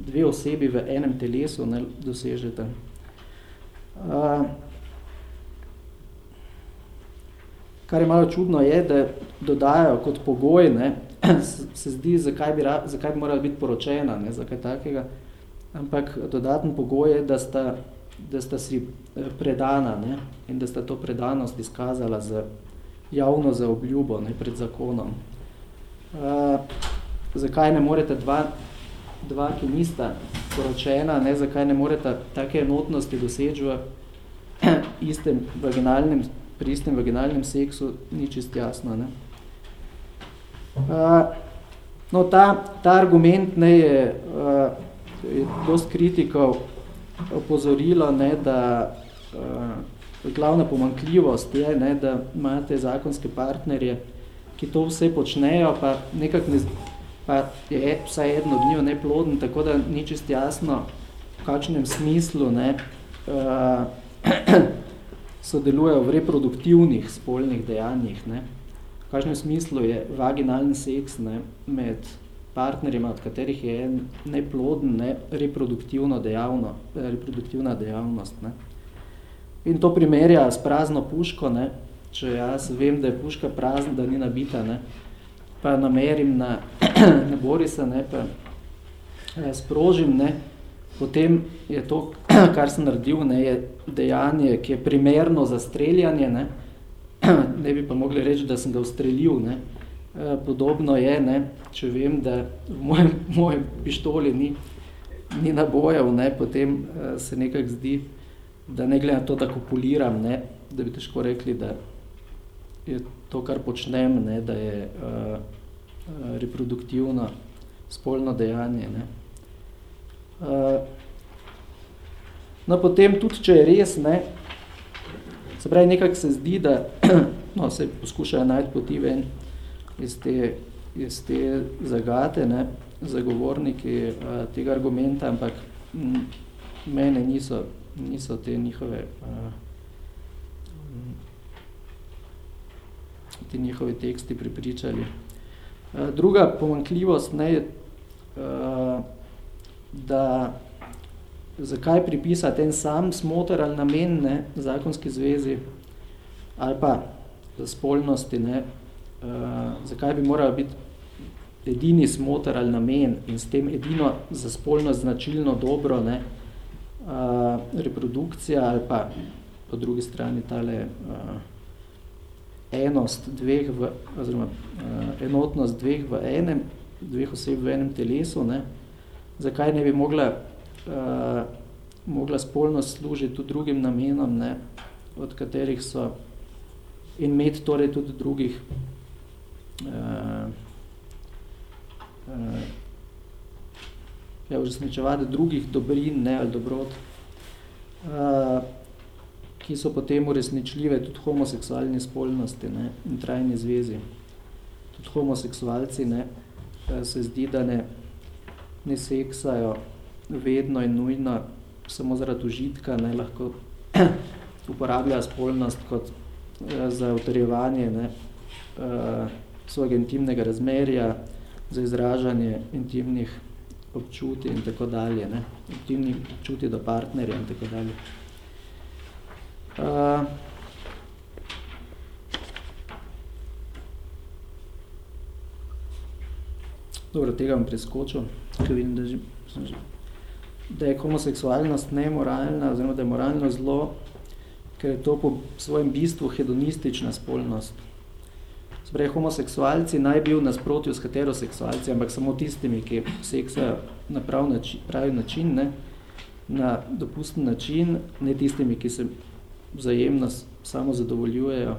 dve osebi v enem telesu ne, dosežete. Uh, kar je malo čudno je, da dodajajo kot pogoj, ne, se zdi, zakaj bi, zakaj bi morala biti poročena, ne, zakaj takega, ampak dodaten pogoj je, da sta, da sta si eh, predana ne, in da sta to predanost izkazala za javno za obljubo ne, pred zakonom. Uh, zakaj ne morete dva, dva, ki nista poročena, ne, zakaj ne morete take enotnosti doseči v istem vaginalnem, pri istem vaginalnem seksu, ni čist jasno. Ne. Uh, no, ta, ta argument ne, je, uh, je dost kritikov opozorilo, ne, da uh, glavna pomankljivost je, ne, da imate zakonske partnerje, ki to vse počnejo, pa nekako ne, pa je vsaj jedno od njih neploden, tako da ni čist jasno, v kakšnem smislu ne, uh, sodelujejo v reproduktivnih spolnih dejanjih. Ne. V kakšnem smislu je vaginalni seks ne, med partnerima, od katerih je en neploden, ne, reproduktivno dejavno, reproduktivna dejavnost. Ne. In to primerja s prazno puško, ne, če jaz vem, da je puška prazna, da ni nabita, ne, pa namerim na, na Borisa, ne, pa ja, sprožim, ne, potem je to, kar sem naredil, ne, je dejanje, ki je primerno za streljanje, ne, ne bi pa mogli reči, da sem ga ustrelil. Ne. E, podobno je, ne, če vem, da v mojem, mojem pištoli ni, ni nabojev, ne, potem uh, se nekako zdi, da ne glede na to, da kopuliram, ne, da bi težko rekli, da je to, kar počnem, ne, da je uh, reproduktivno spolno dejanje. Ne. Uh, no, potem tudi, če je res, ne, Se pravi, nekako se zdi, da no, se poskušajo najti poti ven iz te, iz te zagate, ne, zagovorniki a, tega argumenta, ampak m, mene niso, niso te njihove a, ti njihovi teksti pripričali. A, druga pomankljivost ne, je, a, da zakaj pripisati en sam smoter ali namen ne, zakonski zvezi ali pa spolnosti, ne, uh, zakaj bi moral biti edini smoter ali namen in s tem edino za spolnost značilno dobro ne, reprodukcija ali pa po drugi strani tale uh, enost dveh v, oziroma uh, enotnost dveh v enem, dveh oseb v enem telesu, ne, zakaj ne bi mogla uh, mogla spolnost služiti tudi drugim namenom, ne, od katerih so in imeti torej tudi drugih uh, uh, ja, uresničevati drugih dobrin ne, ali dobrot, uh, ki so potem uresničljive tudi homoseksualni spolnosti ne, in trajni zvezi. Tudi homoseksualci ne, se zdi, da ne, ne seksajo vedno in nujno samo zaradi užitka, ne lahko uporablja spolnost kot eh, za utrjevanje ne, eh, svojega intimnega razmerja, za izražanje intimnih občutij in tako dalje, ne, intimnih občutij do partnerja in tako dalje. Uh, dobro, tega bom preskočil, ker vidim, da že, že da je homoseksualnost nemoralna oziroma da je moralno zlo, ker je to po svojem bistvu hedonistična spolnost. Sprej, homoseksualci naj bil nasprotju s heteroseksualci, ampak samo tistimi, ki seksajo na prav način, pravi način, ne, na dopusten način, ne tistimi, ki se vzajemno samo zadovoljujejo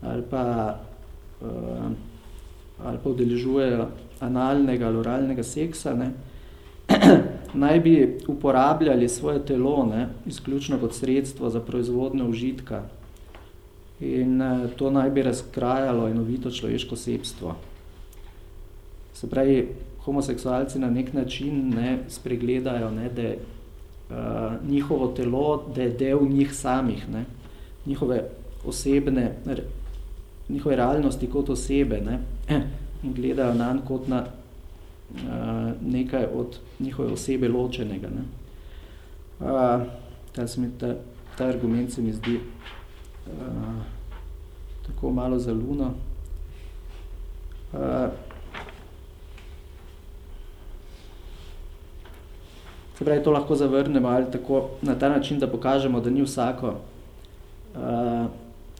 ali pa, uh, ali pa udeležujejo analnega ali oralnega seksa, ne, naj bi uporabljali svoje telo ne, izključno kot sredstvo za proizvodne užitka in uh, to naj bi razkrajalo enovito človeško sebstvo. Se pravi, homoseksualci na nek način ne, spregledajo, ne, da njihovo telo, da je del njih samih, ne, njihove osebne, njihove realnosti kot osebe ne, in gledajo nanj kot na uh, nekaj od njihove osebe ločenega. Ne. Uh, ta, se mi, ta, ta argument se mi zdi uh, tako malo za luno. Uh, Se pravi, to lahko zavrnemo ali tako na ta način, da pokažemo, da ni vsako, uh,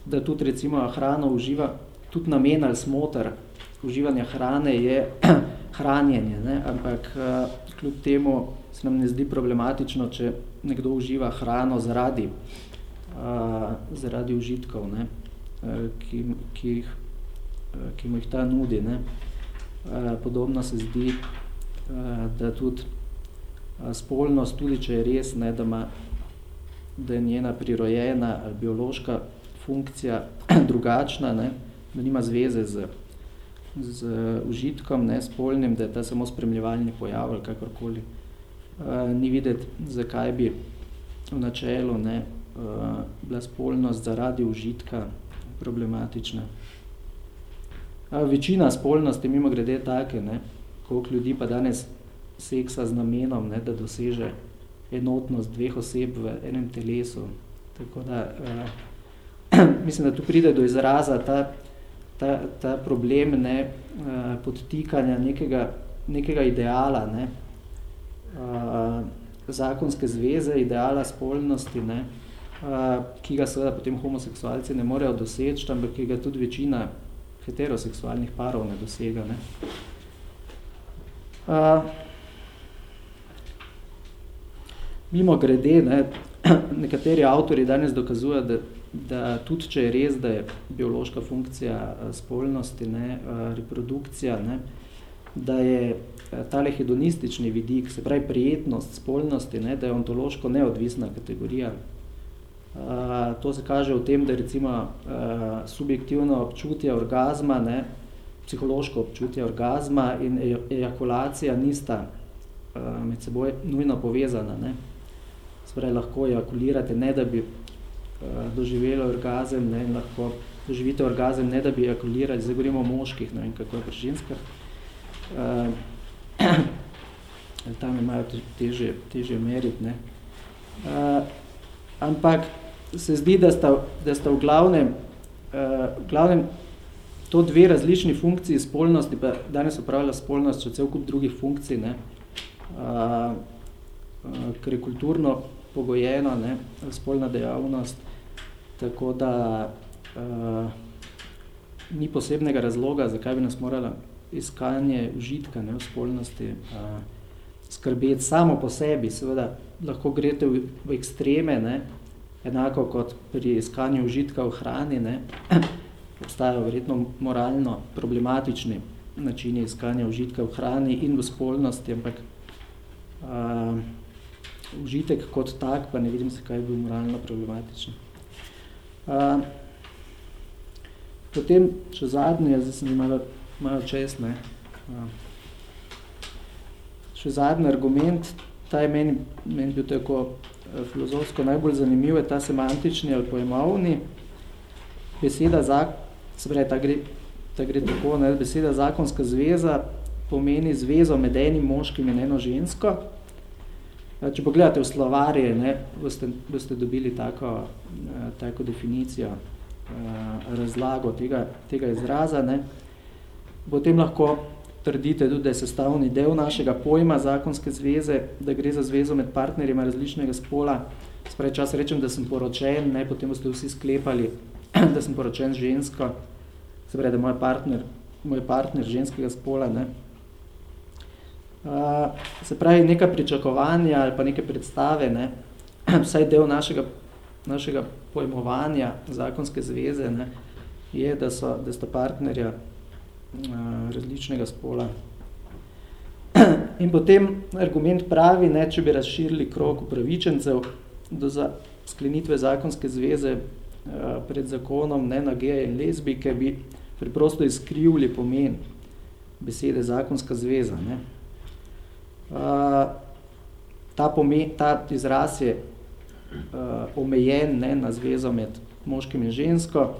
da tudi recimo hrano uživa, tudi namen ali smotr uživanja hrane je hranjenje, ne? ampak uh, kljub temu se nam ne zdi problematično, če nekdo uživa hrano zaradi, uh, zaradi užitkov, ne? Uh, ki, ki, jih, uh, ki mu jih ta nudi. Ne? Uh, podobno se zdi, uh, da tudi spolnost, tudi če je res, ne, da, ima, da je njena prirojena biološka funkcija drugačna, ne, da nima zveze z, z užitkom ne, spolnim, da je ta samo spremljevalni pojav ali kakorkoli. Uh, ni videti, zakaj bi v načelu ne, uh, bila spolnost zaradi užitka problematična. Uh, večina spolnosti mimo grede take, ne, koliko ljudi pa danes seksa z namenom, ne, da doseže enotnost dveh oseb v enem telesu. Tako da, uh, mislim, da tu pride do izraza ta, ta, ta problem ne, uh, podtikanja nekega, nekega ideala, ne, uh, zakonske zveze, ideala spolnosti, ne, uh, ki ga seveda potem homoseksualci ne morejo doseči, ampak ki ga tudi večina heteroseksualnih parov ne dosega. Ne. Uh, Mimo grede, ne, nekateri avtori danes dokazujejo, da, da tudi če je res, da je biološka funkcija eh, spolnosti, ne, eh, reprodukcija, ne, da je eh, tale hedonistični vidik, se pravi prijetnost spolnosti, ne, da je ontološko neodvisna kategorija. Uh, to se kaže v tem, da recimo uh, subjektivno občutje orgazma, ne, psihološko občutje orgazma in ejakulacija nista uh, med seboj nujno povezana. Ne. Spravi, lahko ejakulirate, ne da bi uh, doživeli orgazem, ne, lahko doživite orgazem, ne da bi ejakulirali, zdaj govorimo o moških, ne vem, kako je pri ženskah. Uh, tam imajo težje, težje meriti. Ne. Uh, ampak se zdi, da sta, da sta v glavnem, uh, v glavnem to dve različni funkciji spolnosti, pa danes upravlja spolnost, še cel kup drugih funkcij, ne, uh, ker je kulturno pogojena, ne, spolna dejavnost, tako da uh, ni posebnega razloga, zakaj bi nas morala iskanje užitka ne, v spolnosti uh, skrbeti samo po sebi. Seveda lahko grete v, v ekstreme, ne, enako kot pri iskanju užitka v hrani, ne, obstajajo verjetno moralno problematični načini iskanja užitka v hrani in v spolnosti, ampak uh, užitek kot tak, pa ne vidim se, kaj je bil moralno problematičen. Uh, potem, če zadnje, zdaj sem malo, malo čest, ne, uh, še zadnji argument, ta je meni, meni bil tako filozofsko najbolj zanimiv, je ta semantični ali pojmovni. Beseda, zak, se pravi, ta gre, ta gre tako, ne, beseda zakonska zveza pomeni zvezo med enim moškim in eno žensko, Če pogledate v slovarje, ne, boste, boste dobili tako, eh, tako definicijo, eh, razlago tega, tega izraza. Ne. Potem lahko trdite tudi, da je sestavni del našega pojma zakonske zveze, da gre za zvezo med partnerima različnega spola. Spravi čas rečem, da sem poročen, ne, potem boste vsi sklepali, da sem poročen žensko, se pravi, da moj partner, moj partner ženskega spola. Ne. Uh, se pravi, neka pričakovanja ali pa neke predstave, ne, vsaj del našega, našega pojmovanja zakonske zveze, ne, je, da, so, da sta partnerja uh, različnega spola. In potem argument pravi, ne, če bi razširili krog upravičencev do za sklenitve zakonske zveze uh, pred zakonom ne, na geje in lezbike, bi preprosto izkrivili pomen besede zakonska zveza. Ne. Uh, ta, pomen, ta izraz je uh, omejen ne, na zvezo med moškim in žensko,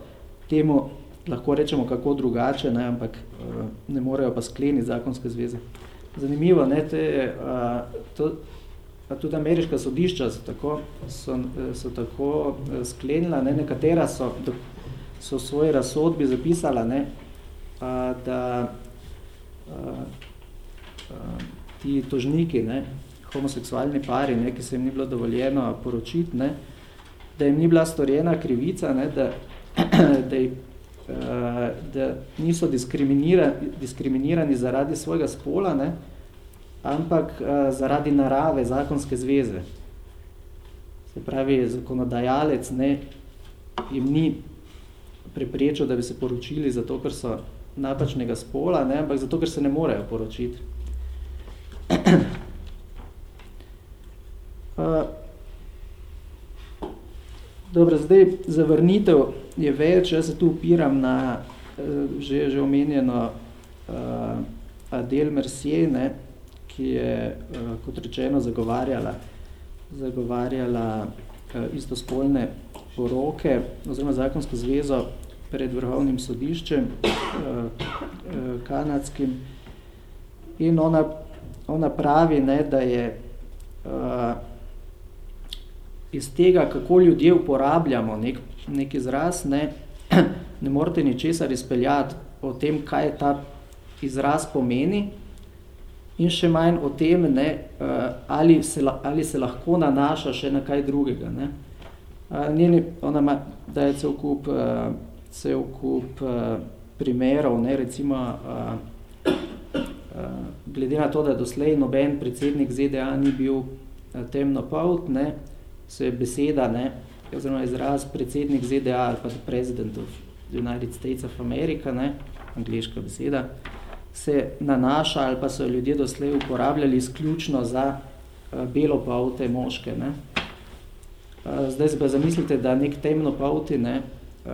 temu lahko rečemo kako drugače, ne, ampak uh, ne morejo pa skleniti zakonske zveze. Zanimivo, ne, te, uh, to, tudi ameriška sodišča so tako, so, so tako sklenila, ne, nekatera so, so v svoji razsodbi zapisala, ne, uh, da uh, uh, ti tožniki, ne, homoseksualni pari, ne, ki se jim ni bilo dovoljeno poročiti, ne, da jim ni bila storjena krivica, ne, da, da, jih, uh, da niso diskriminirani, diskriminirani zaradi svojega spola, ne, ampak uh, zaradi narave zakonske zveze. Se pravi, zakonodajalec ne, jim ni preprečil, da bi se poročili zato, ker so napačnega spola, ne, ampak zato, ker se ne morejo poročiti. Uh, dobro, zdaj zavrnitev je več, jaz se tu upiram na uh, že, že omenjeno uh, Adel Mercier, ne, ki je, uh, kot rečeno, zagovarjala, zagovarjala uh, istospolne poroke oziroma zakonsko zvezo pred vrhovnim sodiščem uh, uh, kanadskim. In ona, ona pravi, ne, da je uh, iz tega, kako ljudje uporabljamo nek, nek izraz, ne, ne morate ničesar izpeljati o tem, kaj ta izraz pomeni, in še manj o tem, ne, eh, ali, se, ali se lahko nanaša še na kaj drugega. Ne. Njeni, ona ima, da je cel kup, eh, cel kup eh, primerov, ne, recimo, glede na to, da doslej noben predsednik ZDA ni bil temnopolt, ne, se je beseda, ne, oziroma izraz predsednik ZDA ali pa president of United States of America, ne, angliška beseda, se nanaša ali pa so ljudje doslej uporabljali izključno za uh, belo paute moške. Ne. Uh, zdaj se pa zamislite, da nek temno pauti ne, uh,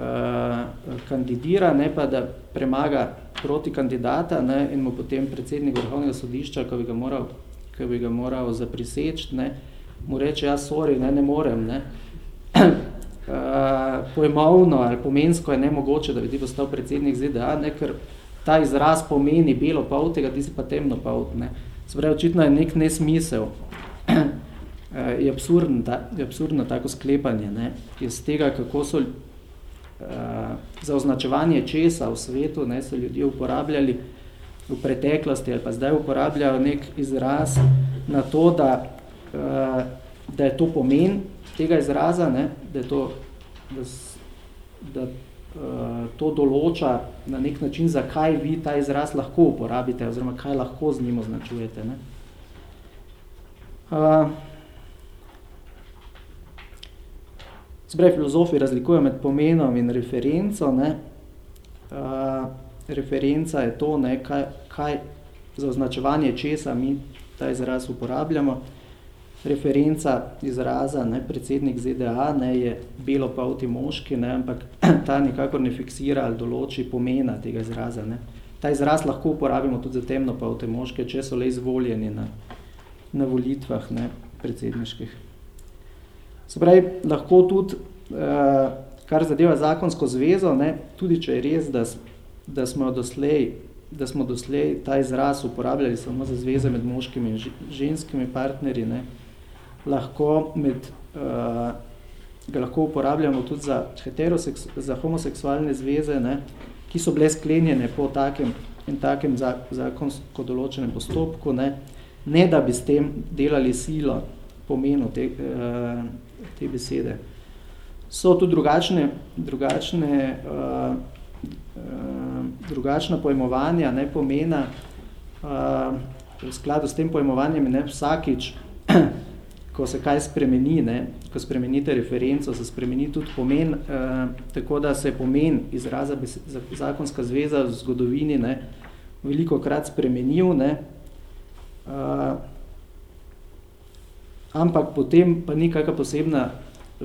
kandidira, ne pa da premaga proti kandidata ne, in mu potem predsednik vrhovnega sodišča, ko bi ga moral, ko bi ga moral zapriseči, ne, uh, mu reče, ja, sorry, ne, ne morem, ne. Uh, pojmovno ali pomensko je nemogoče, da bi ti postal predsednik ZDA, ne, ker ta izraz pomeni belo pavt, tega ti si pa temno pavt. Ne. Spravi, očitno je nek nesmisel. uh, je, absurdno, ta, je absurdno tako sklepanje. Ne. Iz tega, kako so uh, za označevanje česa v svetu, ne, so ljudje uporabljali v preteklosti ali pa zdaj uporabljajo nek izraz na to, da Eh, da je to pomen tega izraza, ne, da, je to, da, da uh, to določa na nek način, zakaj vi ta izraz lahko uporabite, oziroma kaj lahko z njim označujete. Ne. Zbrej, filozofi razlikujejo med pomenom in referenco. Ne. Referenca je to, ne, kaj, kaj za označevanje česa mi ta izraz uporabljamo referenca izraza, ne, predsednik ZDA, ne, je belo pauti moški, ne, ampak ta nikakor ne fiksira ali določi pomena tega izraza. Ne. Ta izraz lahko uporabimo tudi za temno pauti moške, če so le izvoljeni na, na volitvah ne, predsedniških. Se pravi, lahko tudi, uh, kar zadeva zakonsko zvezo, ne, tudi če je res, da, da smo doslej da smo doslej ta izraz uporabljali samo za zveze med moškimi in ženskimi partnerji, ne, lahko, med, uh, ga lahko uporabljamo tudi za, za homoseksualne zveze, ne, ki so bile sklenjene po takem in takem zakonsko določenem postopku, ne, ne da bi s tem delali silo pomenu te, te besede. So tudi drugačne, drugačne, uh, uh, drugačna pojmovanja ne, pomena, uh, v skladu s tem pojmovanjem ne, vsakič, ko se kaj spremeni, ne, ko spremenite referenco, se spremeni tudi pomen, uh, tako da se pomen izraza zakonska zveza v zgodovini ne, veliko krat spremenil, ne, uh, ampak potem pa ni kakva posebna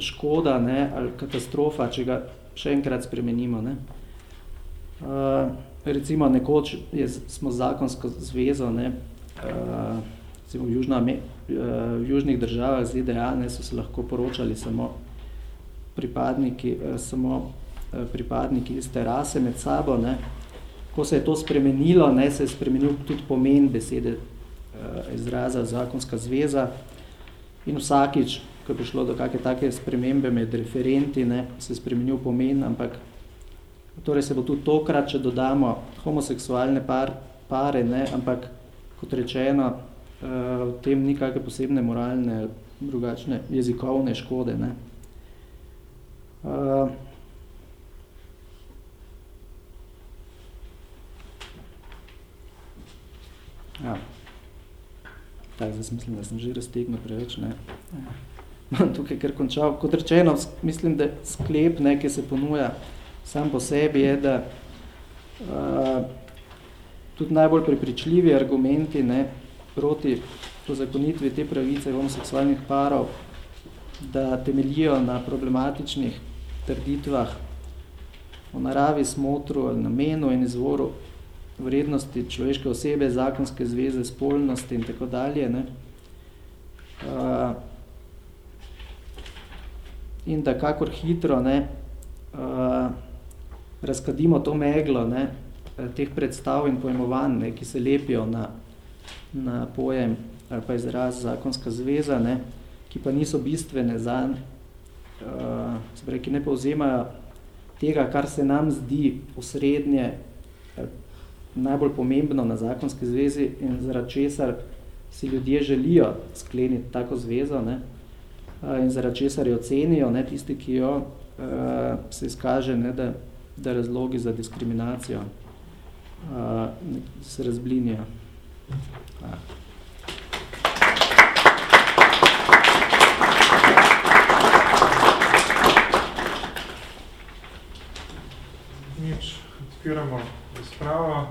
škoda ne, ali katastrofa, če ga še enkrat spremenimo. Ne. Uh, recimo nekoč je, smo zakonsko zvezo, ne, uh, recimo v, Južna, uh, v južnih državah ZDA ne, so se lahko poročali samo pripadniki, uh, samo uh, pripadniki iz terase med sabo. Ne. Ko se je to spremenilo, ne, se je spremenil tudi pomen besede izraza zakonska zveza in vsakič, ko je prišlo do kakve take spremembe med referenti, ne, se je spremenil pomen, ampak torej se bo tudi tokrat, če dodamo homoseksualne par, pare, ne, ampak kot rečeno, v tem ni kakve posebne moralne, drugačne jezikovne škode. Ne. Uh, ja. Tak, zdaj mislim, da sem že raztegnil preveč. Ne. Ja. tukaj kar končal. Kot rečeno, mislim, da sklep, ne, ki se ponuja sam po sebi, je, da uh, tudi najbolj prepričljivi argumenti ne, proti zakonitvi te pravice homoseksualnih parov, da temeljijo na problematičnih trditvah o naravi, smotru ali namenu in izvoru vrednosti človeške osebe, zakonske zveze, spolnosti in tako dalje. Ne. Uh, in da kakor hitro ne, uh, razkadimo to meglo ne, teh predstav in pojmovanj, ne, ki se lepijo na, na pojem ali pa izraz zakonska zveza, ne, ki pa niso bistvene za uh, se ki ne povzemajo tega, kar se nam zdi osrednje, najbolj pomembno na zakonski zvezi in zaradi česar si ljudje želijo skleniti tako zvezo, ne, in zaradi česar jo cenijo, ne, tisti, ki jo uh, se izkaže, ne, da, da razlogi za diskriminacijo uh, se razblinijo. Nič, odpiramo razpravo.